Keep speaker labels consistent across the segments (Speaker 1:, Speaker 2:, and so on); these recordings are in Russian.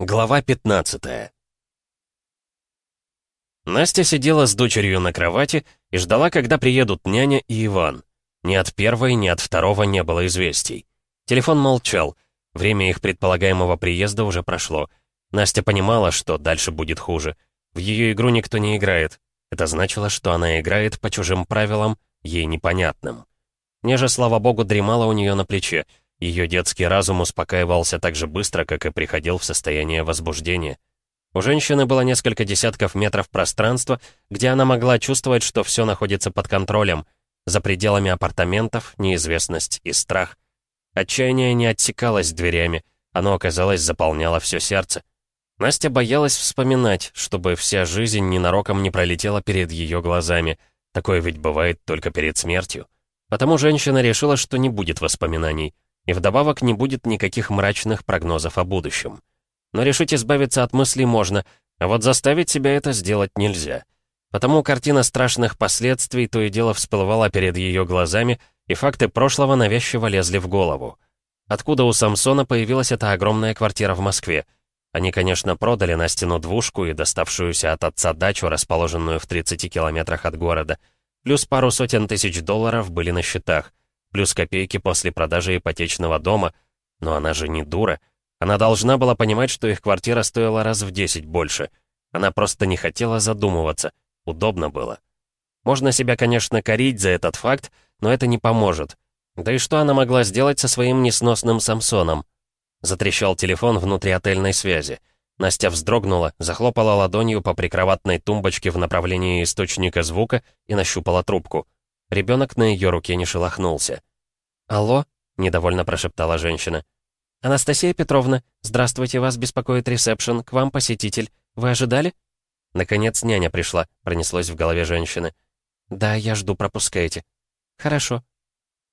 Speaker 1: Глава 15 Настя сидела с дочерью на кровати и ждала, когда приедут няня и Иван. Ни от первой, ни от второго не было известий. Телефон молчал. Время их предполагаемого приезда уже прошло. Настя понимала, что дальше будет хуже. В ее игру никто не играет. Это значило, что она играет по чужим правилам, ей непонятным. Нежа, слава богу, дремала у нее на плече. Ее детский разум успокаивался так же быстро, как и приходил в состояние возбуждения. У женщины было несколько десятков метров пространства, где она могла чувствовать, что все находится под контролем. За пределами апартаментов неизвестность и страх. Отчаяние не отсекалось дверями, оно, оказалось, заполняло все сердце. Настя боялась вспоминать, чтобы вся жизнь ненароком не пролетела перед ее глазами. Такое ведь бывает только перед смертью. Потому женщина решила, что не будет воспоминаний. И вдобавок не будет никаких мрачных прогнозов о будущем. Но решить избавиться от мыслей можно, а вот заставить себя это сделать нельзя. Потому картина страшных последствий то и дело всплывала перед ее глазами, и факты прошлого навязчиво лезли в голову. Откуда у Самсона появилась эта огромная квартира в Москве? Они, конечно, продали на стену двушку и доставшуюся от отца дачу, расположенную в 30 километрах от города. Плюс пару сотен тысяч долларов были на счетах плюс копейки после продажи ипотечного дома. Но она же не дура. Она должна была понимать, что их квартира стоила раз в 10 больше. Она просто не хотела задумываться. Удобно было. Можно себя, конечно, корить за этот факт, но это не поможет. Да и что она могла сделать со своим несносным Самсоном? Затрещал телефон внутри отельной связи. Настя вздрогнула, захлопала ладонью по прикроватной тумбочке в направлении источника звука и нащупала трубку. Ребенок на ее руке не шелохнулся. «Алло?» — недовольно прошептала женщина. «Анастасия Петровна, здравствуйте, вас беспокоит ресепшн, к вам посетитель. Вы ожидали?» Наконец няня пришла, пронеслось в голове женщины. «Да, я жду, пропускайте». «Хорошо».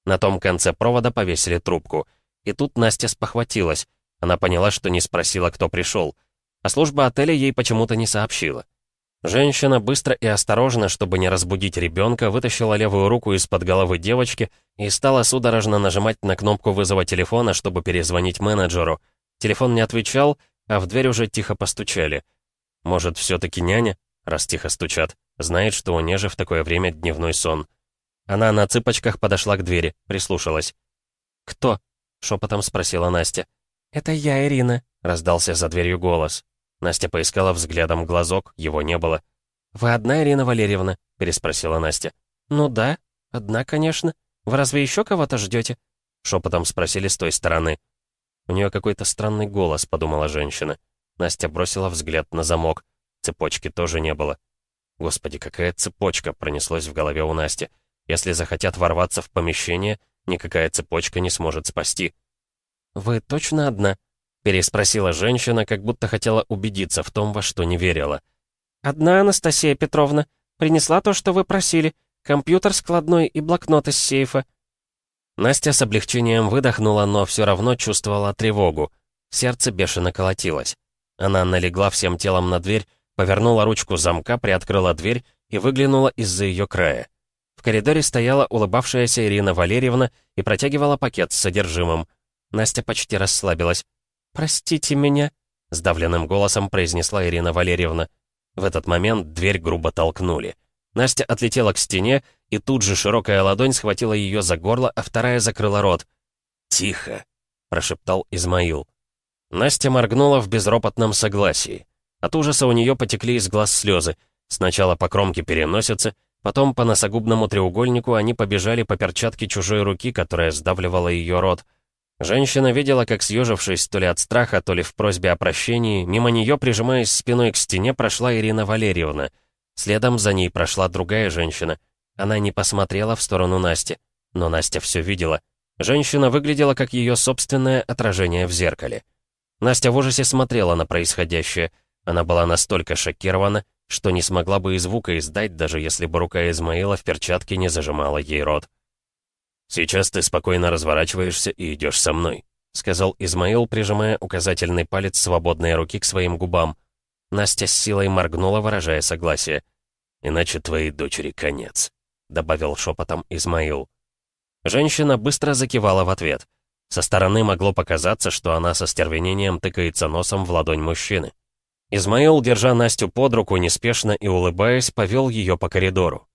Speaker 1: На том конце провода повесили трубку. И тут Настя спохватилась. Она поняла, что не спросила, кто пришел. А служба отеля ей почему-то не сообщила. Женщина быстро и осторожно, чтобы не разбудить ребенка, вытащила левую руку из-под головы девочки и стала судорожно нажимать на кнопку вызова телефона, чтобы перезвонить менеджеру. Телефон не отвечал, а в дверь уже тихо постучали. Может, все-таки няня, раз тихо стучат, знает, что у Нежи в такое время дневной сон. Она на цыпочках подошла к двери, прислушалась. «Кто?» — шепотом спросила Настя. «Это я, Ирина», — раздался за дверью голос. Настя поискала взглядом глазок, его не было. «Вы одна, Ирина Валерьевна?» — переспросила Настя. «Ну да, одна, конечно. Вы разве еще кого-то ждете?» Шепотом спросили с той стороны. «У нее какой-то странный голос», — подумала женщина. Настя бросила взгляд на замок. Цепочки тоже не было. «Господи, какая цепочка!» — пронеслось в голове у Насти. «Если захотят ворваться в помещение, никакая цепочка не сможет спасти». «Вы точно одна?» Переспросила женщина, как будто хотела убедиться в том, во что не верила. «Одна, Анастасия Петровна. Принесла то, что вы просили. Компьютер складной и блокнот из сейфа». Настя с облегчением выдохнула, но все равно чувствовала тревогу. Сердце бешено колотилось. Она налегла всем телом на дверь, повернула ручку замка, приоткрыла дверь и выглянула из-за ее края. В коридоре стояла улыбавшаяся Ирина Валерьевна и протягивала пакет с содержимым. Настя почти расслабилась. «Простите меня», — сдавленным голосом произнесла Ирина Валерьевна. В этот момент дверь грубо толкнули. Настя отлетела к стене, и тут же широкая ладонь схватила ее за горло, а вторая закрыла рот. «Тихо», — прошептал Измаил. Настя моргнула в безропотном согласии. От ужаса у нее потекли из глаз слезы. Сначала по кромке переносицы, потом по носогубному треугольнику они побежали по перчатке чужой руки, которая сдавливала ее рот — Женщина видела, как, съежившись то ли от страха, то ли в просьбе о прощении, мимо нее, прижимаясь спиной к стене, прошла Ирина Валерьевна. Следом за ней прошла другая женщина. Она не посмотрела в сторону Насти. Но Настя все видела. Женщина выглядела как ее собственное отражение в зеркале. Настя в ужасе смотрела на происходящее. Она была настолько шокирована, что не смогла бы и звука издать, даже если бы рука Измаила в перчатке не зажимала ей рот. «Сейчас ты спокойно разворачиваешься и идешь со мной», — сказал Измаил, прижимая указательный палец свободной руки к своим губам. Настя с силой моргнула, выражая согласие. «Иначе твоей дочери конец», — добавил шепотом Измаил. Женщина быстро закивала в ответ. Со стороны могло показаться, что она со стервенением тыкается носом в ладонь мужчины. Измаил, держа Настю под руку, неспешно и улыбаясь, повел ее по коридору.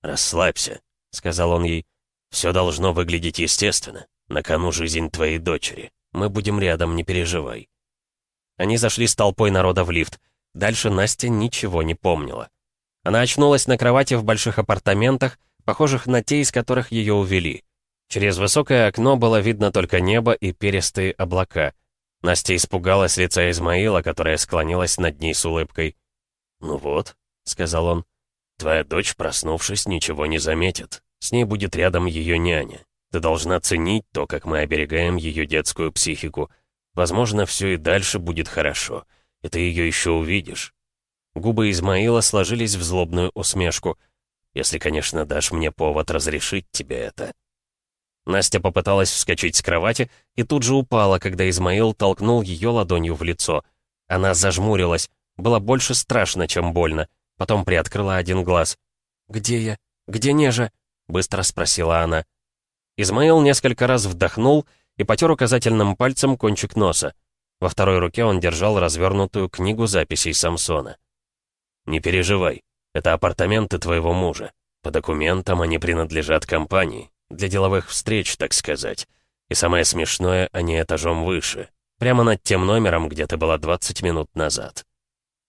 Speaker 1: «Расслабься», — сказал он ей. «Все должно выглядеть естественно. На кону жизнь твоей дочери. Мы будем рядом, не переживай». Они зашли с толпой народа в лифт. Дальше Настя ничего не помнила. Она очнулась на кровати в больших апартаментах, похожих на те, из которых ее увели. Через высокое окно было видно только небо и перистые облака. Настя испугалась лица Измаила, которая склонилась над ней с улыбкой. «Ну вот», — сказал он, — «твоя дочь, проснувшись, ничего не заметит. С ней будет рядом ее няня. Ты должна ценить то, как мы оберегаем ее детскую психику. Возможно, все и дальше будет хорошо, и ты ее еще увидишь». Губы Измаила сложились в злобную усмешку. «Если, конечно, дашь мне повод разрешить тебе это». Настя попыталась вскочить с кровати и тут же упала, когда Измаил толкнул ее ладонью в лицо. Она зажмурилась. Было больше страшно, чем больно. Потом приоткрыла один глаз. «Где я? Где Нежа?» — быстро спросила она. Измаил несколько раз вдохнул и потер указательным пальцем кончик носа. Во второй руке он держал развернутую книгу записей Самсона. «Не переживай, это апартаменты твоего мужа. По документам они принадлежат компании. Для деловых встреч, так сказать. И самое смешное, они этажом выше. Прямо над тем номером, где ты была 20 минут назад.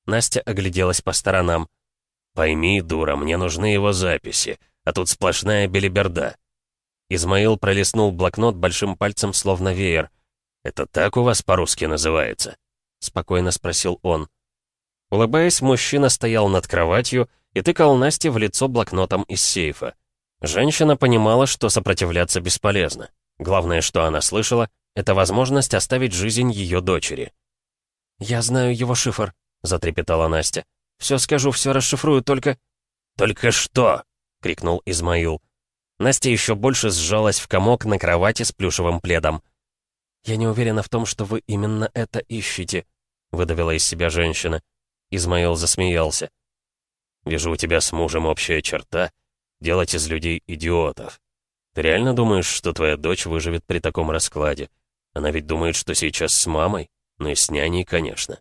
Speaker 1: Настя огляделась по сторонам. «Пойми, дура, мне нужны его записи, а тут сплошная белиберда». Измаил пролистнул блокнот большим пальцем, словно веер. «Это так у вас по-русски называется?» — спокойно спросил он. Улыбаясь, мужчина стоял над кроватью и тыкал Насте в лицо блокнотом из сейфа. Женщина понимала, что сопротивляться бесполезно. Главное, что она слышала, это возможность оставить жизнь ее дочери. «Я знаю его шифр», — затрепетала Настя. «Все скажу, все расшифрую, только...» «Только что?» — крикнул Измаил. Настя еще больше сжалась в комок на кровати с плюшевым пледом. «Я не уверена в том, что вы именно это ищете», — выдавила из себя женщина. Измаил засмеялся. «Вижу у тебя с мужем общая черта делать из людей идиотов. Ты реально думаешь, что твоя дочь выживет при таком раскладе? Она ведь думает, что сейчас с мамой, ну и с няней, конечно.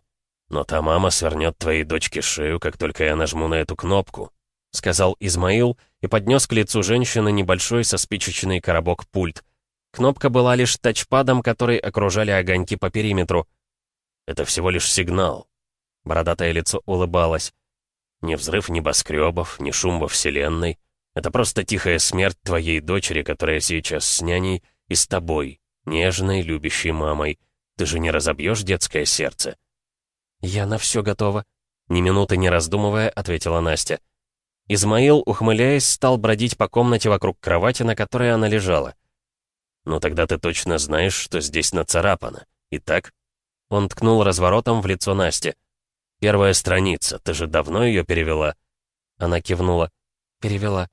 Speaker 1: Но та мама свернет твоей дочке шею, как только я нажму на эту кнопку», — сказал Измаил и поднес к лицу женщины небольшой со спичечный коробок пульт. Кнопка была лишь тачпадом, который окружали огоньки по периметру. «Это всего лишь сигнал». Бородатое лицо улыбалось. «Ни взрыв небоскребов, ни шум во Вселенной — это просто тихая смерть твоей дочери, которая сейчас с няней и с тобой, нежной, любящей мамой. Ты же не разобьешь детское сердце?» «Я на все готова», — ни минуты не раздумывая, ответила Настя. Измаил, ухмыляясь, стал бродить по комнате вокруг кровати, на которой она лежала. «Ну тогда ты точно знаешь, что здесь нацарапано. Итак?» Он ткнул разворотом в лицо Насти. «Первая страница, ты же давно ее перевела?» Она кивнула. «Перевела».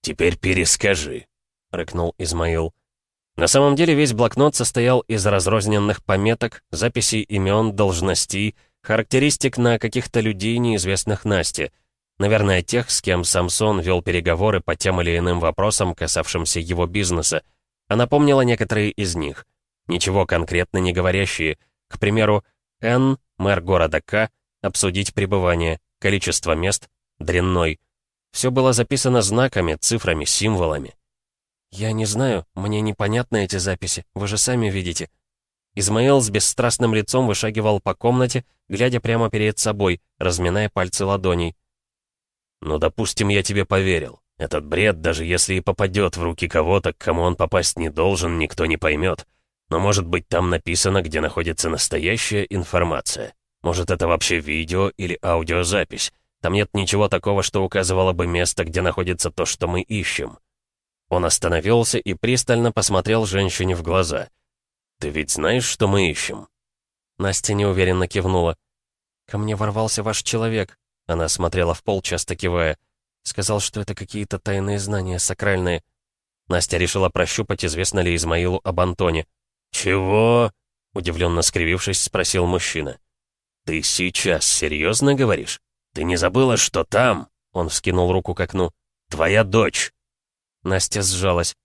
Speaker 1: «Теперь перескажи», — рыкнул Измаил. На самом деле весь блокнот состоял из разрозненных пометок, записей имен, должностей, характеристик на каких-то людей, неизвестных Насте. Наверное, тех, с кем Самсон вел переговоры по тем или иным вопросам, касавшимся его бизнеса. Она помнила некоторые из них. Ничего конкретно не говорящие. К примеру, Н, мэр города К, обсудить пребывание, количество мест, дрянной — все было записано знаками, цифрами, символами. «Я не знаю, мне непонятны эти записи, вы же сами видите». Измаил с бесстрастным лицом вышагивал по комнате, глядя прямо перед собой, разминая пальцы ладоней. «Ну, допустим, я тебе поверил. Этот бред, даже если и попадет в руки кого-то, к кому он попасть не должен, никто не поймет. Но может быть там написано, где находится настоящая информация. Может это вообще видео или аудиозапись. Там нет ничего такого, что указывало бы место, где находится то, что мы ищем». Он остановился и пристально посмотрел женщине в глаза. «Ты ведь знаешь, что мы ищем?» Настя неуверенно кивнула. «Ко мне ворвался ваш человек», — она смотрела в пол, часто кивая. «Сказал, что это какие-то тайные знания, сакральные». Настя решила прощупать, известно ли Измаилу об Антоне. «Чего?» — удивленно скривившись, спросил мужчина. «Ты сейчас серьезно говоришь?» «Ты не забыла, что там?» Он вскинул руку к окну. «Твоя дочь!» Настя сжалась.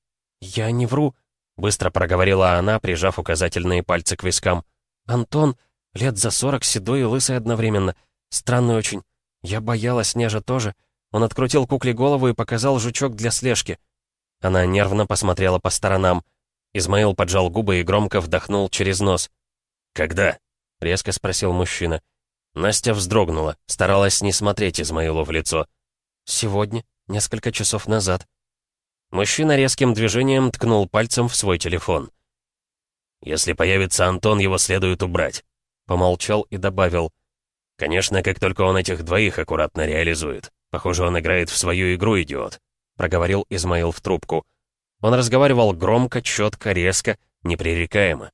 Speaker 1: «Я не вру. Быстро проговорила она, прижав указательные пальцы к вискам. «Антон, лет за сорок, седой и лысый одновременно. Странный очень. Я боялась, Нежа тоже. Он открутил кукле голову и показал жучок для слежки». Она нервно посмотрела по сторонам. Измаил поджал губы и громко вдохнул через нос. «Когда?» — резко спросил мужчина. Настя вздрогнула, старалась не смотреть Измаилу в лицо. «Сегодня, несколько часов назад». Мужчина резким движением ткнул пальцем в свой телефон. «Если появится Антон, его следует убрать», — помолчал и добавил. «Конечно, как только он этих двоих аккуратно реализует. Похоже, он играет в свою игру, идиот», — проговорил Измаил в трубку. Он разговаривал громко, четко, резко, непререкаемо.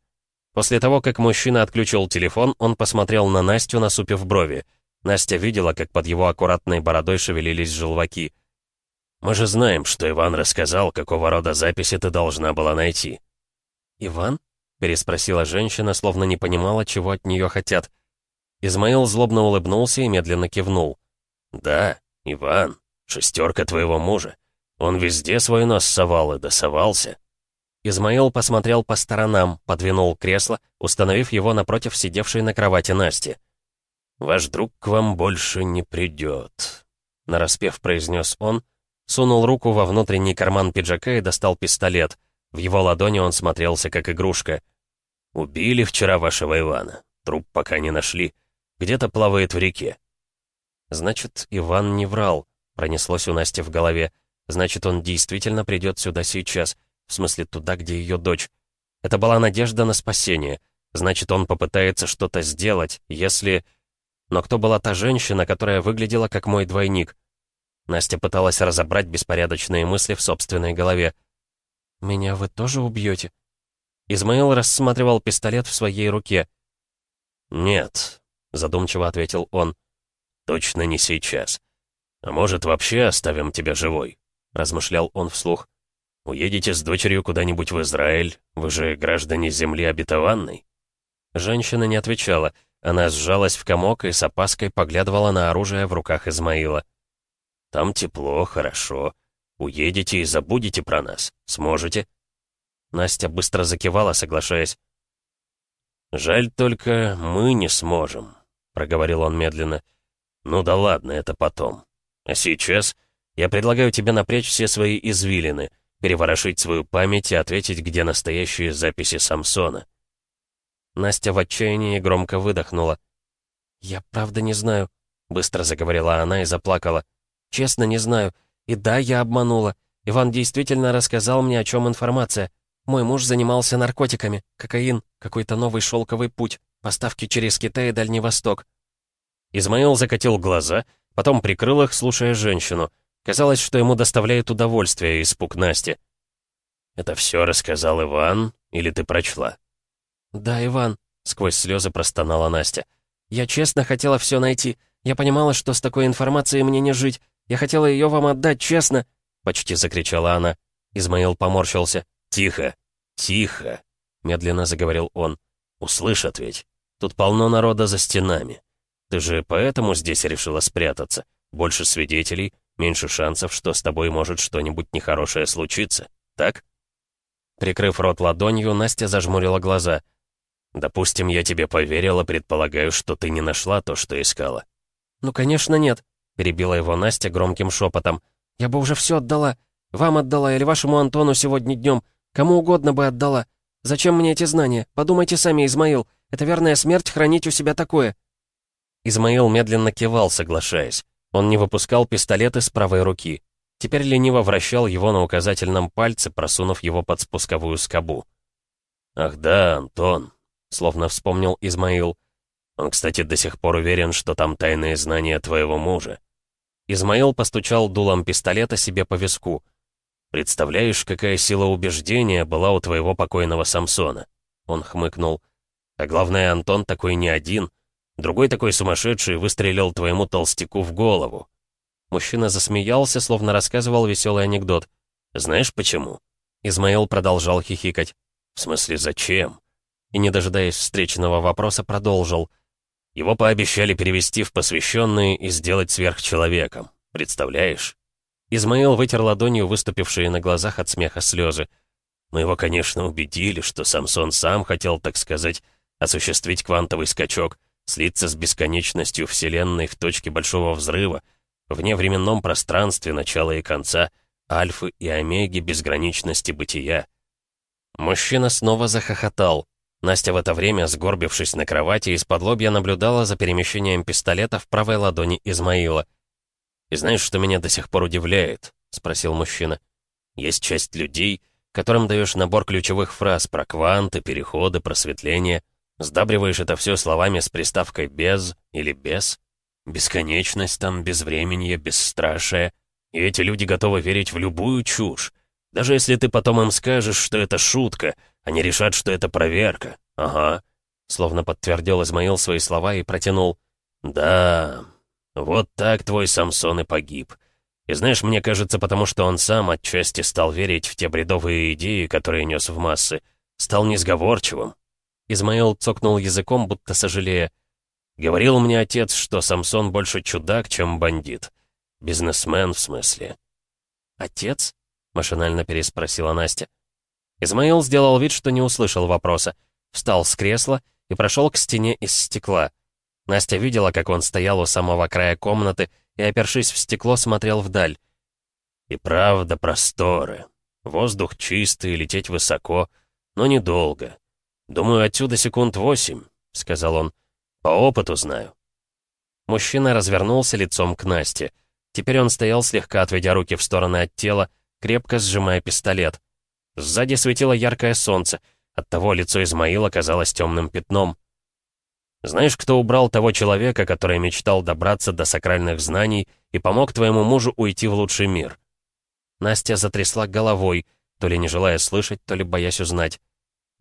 Speaker 1: После того, как мужчина отключил телефон, он посмотрел на Настю, насупив брови. Настя видела, как под его аккуратной бородой шевелились желваки. «Мы же знаем, что Иван рассказал, какого рода записи ты должна была найти». «Иван?» — переспросила женщина, словно не понимала, чего от нее хотят. Измаил злобно улыбнулся и медленно кивнул. «Да, Иван, шестерка твоего мужа. Он везде свой нос совал и досовался». Измаил посмотрел по сторонам, подвинул кресло, установив его напротив сидевшей на кровати Насти. «Ваш друг к вам больше не придет», — нараспев произнес он, сунул руку во внутренний карман пиджака и достал пистолет. В его ладони он смотрелся, как игрушка. «Убили вчера вашего Ивана. Труп пока не нашли. Где-то плавает в реке». «Значит, Иван не врал», — пронеслось у Насти в голове. Значит, он действительно придет сюда сейчас, в смысле туда, где ее дочь. Это была надежда на спасение. Значит, он попытается что-то сделать, если... Но кто была та женщина, которая выглядела как мой двойник? Настя пыталась разобрать беспорядочные мысли в собственной голове. «Меня вы тоже убьете?» Измаил рассматривал пистолет в своей руке. «Нет», — задумчиво ответил он. «Точно не сейчас. А может, вообще оставим тебя живой? — размышлял он вслух. «Уедете с дочерью куда-нибудь в Израиль? Вы же граждане земли обетованной?» Женщина не отвечала. Она сжалась в комок и с опаской поглядывала на оружие в руках Измаила. «Там тепло, хорошо. Уедете и забудете про нас. Сможете?» Настя быстро закивала, соглашаясь. «Жаль только, мы не сможем», — проговорил он медленно. «Ну да ладно, это потом. А сейчас я предлагаю тебе напрячь все свои извилины, переворошить свою память и ответить, где настоящие записи Самсона». Настя в отчаянии громко выдохнула. «Я правда не знаю», — быстро заговорила она и заплакала. «Честно, не знаю. И да, я обманула. Иван действительно рассказал мне, о чем информация. Мой муж занимался наркотиками, кокаин, какой-то новый шелковый путь, поставки через Китай и Дальний Восток». Измаил закатил глаза, потом прикрыл их, слушая женщину — Казалось, что ему доставляет удовольствие испуг Насти. «Это все рассказал Иван, или ты прочла?» «Да, Иван», — сквозь слезы простонала Настя. «Я честно хотела все найти. Я понимала, что с такой информацией мне не жить. Я хотела ее вам отдать, честно!» Почти закричала она. Измаил поморщился. «Тихо! Тихо!» Медленно заговорил он. «Услышат ведь. Тут полно народа за стенами. Ты же поэтому здесь решила спрятаться? Больше свидетелей, меньше шансов, что с тобой может что-нибудь нехорошее случиться, так?» Прикрыв рот ладонью, Настя зажмурила глаза. «Допустим, я тебе поверила, предполагаю, что ты не нашла то, что искала». «Ну, конечно, нет», — перебила его Настя громким шепотом. «Я бы уже все отдала. Вам отдала или вашему Антону сегодня днем. Кому угодно бы отдала. Зачем мне эти знания? Подумайте сами, Измаил. Это верная смерть хранить у себя такое». Измаил медленно кивал, соглашаясь. Он не выпускал пистолет из правой руки. Теперь лениво вращал его на указательном пальце, просунув его под спусковую скобу. «Ах да, Антон», — словно вспомнил Измаил. «Он, кстати, до сих пор уверен, что там тайные знания твоего мужа». Измаил постучал дулом пистолета себе по виску. «Представляешь, какая сила убеждения была у твоего покойного Самсона?» Он хмыкнул. «А главное, Антон такой не один. Другой такой сумасшедший выстрелил твоему толстяку в голову. Мужчина засмеялся, словно рассказывал веселый анекдот. Знаешь почему? Измаил продолжал хихикать. В смысле, зачем? И, не дожидаясь встречного вопроса, продолжил. Его пообещали перевести в посвященные и сделать сверхчеловеком. Представляешь? Измаил вытер ладонью выступившие на глазах от смеха слезы. Мы его, конечно, убедили, что Самсон сам хотел, так сказать, осуществить квантовый скачок, слиться с бесконечностью Вселенной в точке Большого Взрыва, в невременном пространстве начала и конца, альфы и омеги безграничности бытия. Мужчина снова захохотал. Настя в это время, сгорбившись на кровати, из-под лобья наблюдала за перемещением пистолета в правой ладони Измаила. «И знаешь, что меня до сих пор удивляет?» — спросил мужчина. «Есть часть людей, которым даешь набор ключевых фраз про кванты, переходы, просветление, сдабриваешь это все словами с приставкой «без» или «без», бесконечность там, безвременье, бесстрашие, и эти люди готовы верить в любую чушь, даже если ты потом им скажешь, что это шутка, они решат, что это проверка. Ага. Словно подтвердил Измаил свои слова и протянул. Да, вот так твой Самсон и погиб. И знаешь, мне кажется, потому что он сам отчасти стал верить в те бредовые идеи, которые нес в массы, стал несговорчивым. Измаил цокнул языком, будто сожалея. Говорил мне отец, что Самсон больше чудак, чем бандит. Бизнесмен, в смысле. Отец? — машинально переспросила Настя. Измаил сделал вид, что не услышал вопроса, встал с кресла и прошел к стене из стекла. Настя видела, как он стоял у самого края комнаты и, опершись в стекло, смотрел вдаль. «И правда просторы. Воздух чистый, лететь высоко, но недолго. Думаю, отсюда секунд восемь», — сказал он. «По опыту знаю». Мужчина развернулся лицом к Насте. Теперь он стоял, слегка отведя руки в стороны от тела, крепко сжимая пистолет. Сзади светило яркое солнце, оттого лицо Измаила казалось темным пятном. «Знаешь, кто убрал того человека, который мечтал добраться до сакральных знаний и помог твоему мужу уйти в лучший мир?» Настя затрясла головой, то ли не желая слышать, то ли боясь узнать.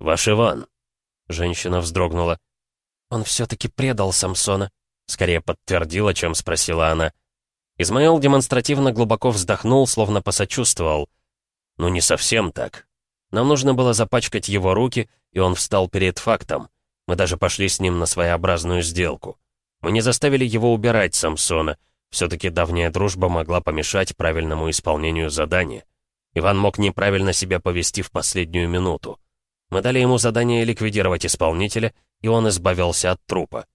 Speaker 1: «Ваш Иван». Женщина вздрогнула. «Он все-таки предал Самсона», — скорее подтвердила, чем спросила она. Измаил демонстративно глубоко вздохнул, словно посочувствовал. «Ну, не совсем так. Нам нужно было запачкать его руки, и он встал перед фактом. Мы даже пошли с ним на своеобразную сделку. Мы не заставили его убирать Самсона. Все-таки давняя дружба могла помешать правильному исполнению задания. Иван мог неправильно себя повести в последнюю минуту. Мы дали ему задание ликвидировать исполнителя, и он избавился от трупа.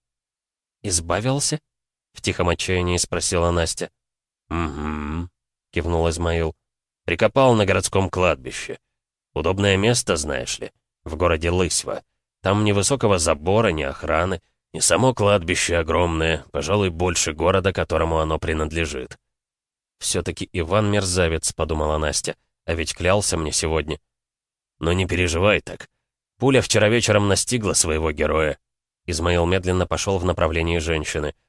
Speaker 1: «Избавился?» В тихом отчаянии спросила Настя. «Угу», — кивнул Измаил. «Прикопал на городском кладбище. Удобное место, знаешь ли, в городе Лысьва. Там ни высокого забора, ни охраны, и само кладбище огромное, пожалуй, больше города, которому оно принадлежит». «Все-таки Иван мерзавец», — подумала Настя, «а ведь клялся мне сегодня». «Но не переживай так. Пуля вчера вечером настигла своего героя». Измаил медленно пошел в направлении женщины —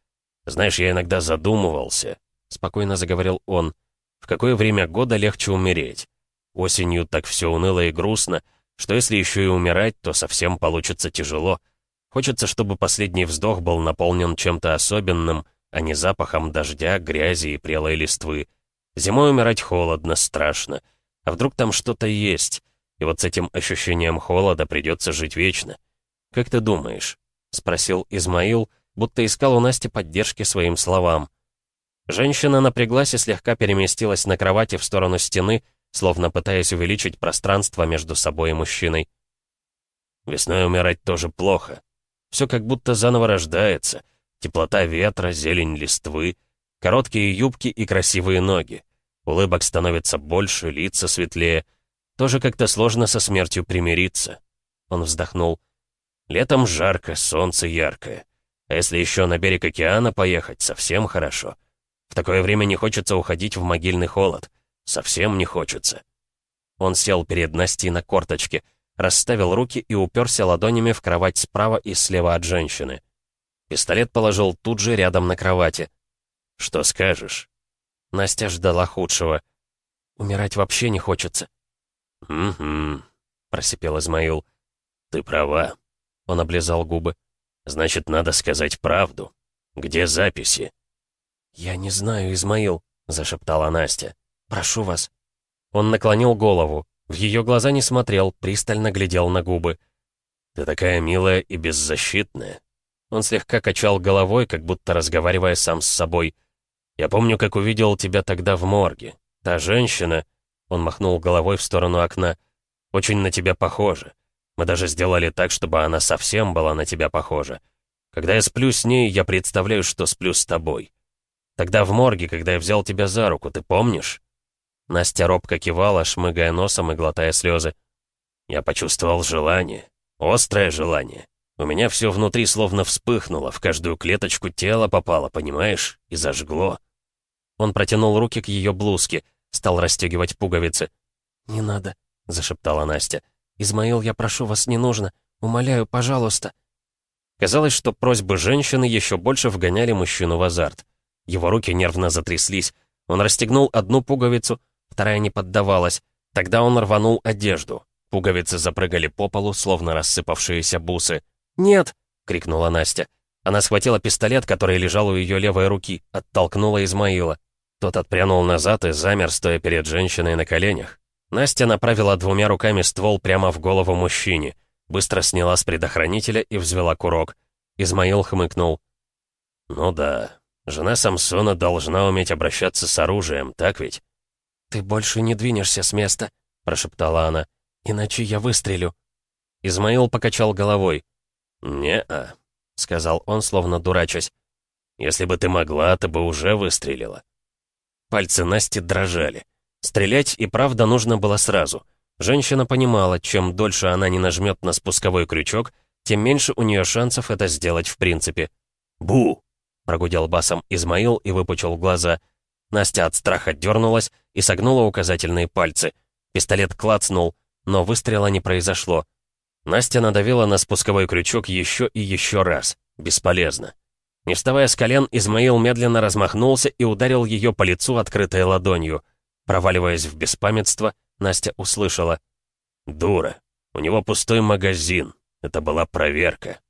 Speaker 1: знаешь, я иногда задумывался, — спокойно заговорил он, — в какое время года легче умереть? Осенью так все уныло и грустно, что если еще и умирать, то совсем получится тяжело. Хочется, чтобы последний вздох был наполнен чем-то особенным, а не запахом дождя, грязи и прелой листвы. Зимой умирать холодно, страшно. А вдруг там что-то есть? И вот с этим ощущением холода придется жить вечно. «Как ты думаешь?» — спросил Измаил, — будто искал у Насти поддержки своим словам. Женщина напряглась и слегка переместилась на кровати в сторону стены, словно пытаясь увеличить пространство между собой и мужчиной. Весной умирать тоже плохо. Все как будто заново рождается. Теплота ветра, зелень листвы, короткие юбки и красивые ноги. Улыбок становится больше, лица светлее. Тоже как-то сложно со смертью примириться. Он вздохнул. Летом жарко, солнце яркое. А если еще на берег океана поехать, совсем хорошо. В такое время не хочется уходить в могильный холод. Совсем не хочется. Он сел перед Настей на корточке, расставил руки и уперся ладонями в кровать справа и слева от женщины. Пистолет положил тут же рядом на кровати. «Что скажешь?» Настя ждала худшего. «Умирать вообще не хочется». «Угу», — просипел Измаил. «Ты права», — он облизал губы. Значит, надо сказать правду. Где записи?» «Я не знаю, Измаил», — зашептала Настя. «Прошу вас». Он наклонил голову. В ее глаза не смотрел, пристально глядел на губы. «Ты такая милая и беззащитная». Он слегка качал головой, как будто разговаривая сам с собой. «Я помню, как увидел тебя тогда в морге. Та женщина...» Он махнул головой в сторону окна. Очень на тебя похожа. Мы даже сделали так, чтобы она совсем была на тебя похожа. Когда я сплю с ней, я представляю, что сплю с тобой. Тогда в морге, когда я взял тебя за руку, ты помнишь?» Настя робко кивала, шмыгая носом и глотая слезы. Я почувствовал желание. Острое желание. У меня все внутри словно вспыхнуло, в каждую клеточку тела попало, понимаешь? И зажгло. Он протянул руки к ее блузке, стал расстегивать пуговицы. «Не надо», — зашептала Настя. «Измаил, я прошу вас, не нужно. Умоляю, пожалуйста». Казалось, что просьбы женщины еще больше вгоняли мужчину в азарт. Его руки нервно затряслись. Он расстегнул одну пуговицу, вторая не поддавалась. Тогда он рванул одежду. Пуговицы запрыгали по полу, словно рассыпавшиеся бусы. «Нет!» — крикнула Настя. Она схватила пистолет, который лежал у ее левой руки, оттолкнула Измаила. Тот отпрянул назад и замер, стоя перед женщиной на коленях. Настя направила двумя руками ствол прямо в голову мужчине, быстро сняла с предохранителя и взвела курок. Измаил хмыкнул. «Ну да, жена Самсона должна уметь обращаться с оружием, так ведь?» «Ты больше не двинешься с места», — прошептала она. «Иначе я выстрелю». Измаил покачал головой. «Не-а», — сказал он, словно дурачась. «Если бы ты могла, ты бы уже выстрелила». Пальцы Насти дрожали. Стрелять и правда нужно было сразу. Женщина понимала, чем дольше она не нажмет на спусковой крючок, тем меньше у нее шансов это сделать в принципе. «Бу!» — прогудел басом Измаил и выпучил глаза. Настя от страха дернулась и согнула указательные пальцы. Пистолет клацнул, но выстрела не произошло. Настя надавила на спусковой крючок еще и еще раз. Бесполезно. Не вставая с колен, Измаил медленно размахнулся и ударил ее по лицу открытой ладонью. Проваливаясь в беспамятство, Настя услышала. «Дура, у него пустой магазин. Это была проверка».